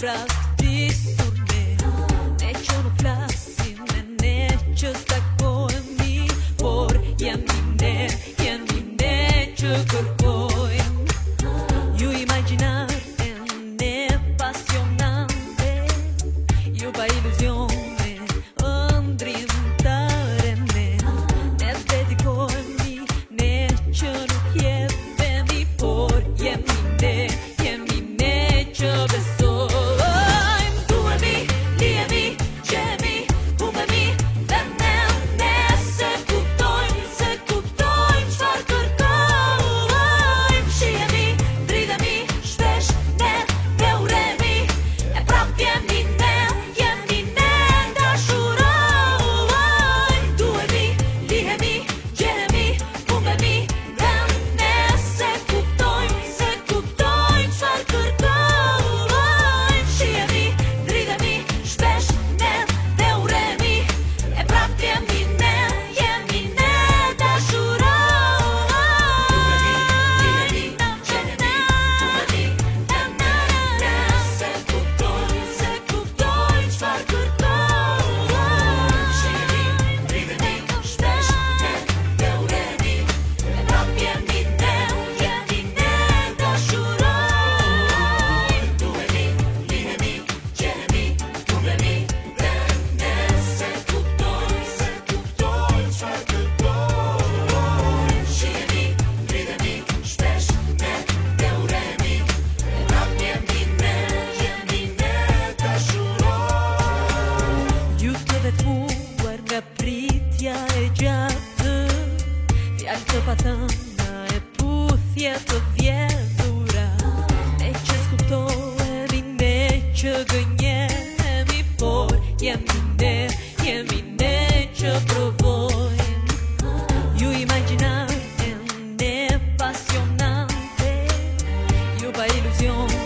Libra απρίτια εγγυάται Διάλυτα πατάνα επούθια το διέδουρα Έχει σκουπτό εμεινέ και γονιέ Εμει πόρ γεμινέ γεμινέ και προβόη You imaginar en apasionante Yo pa ilusión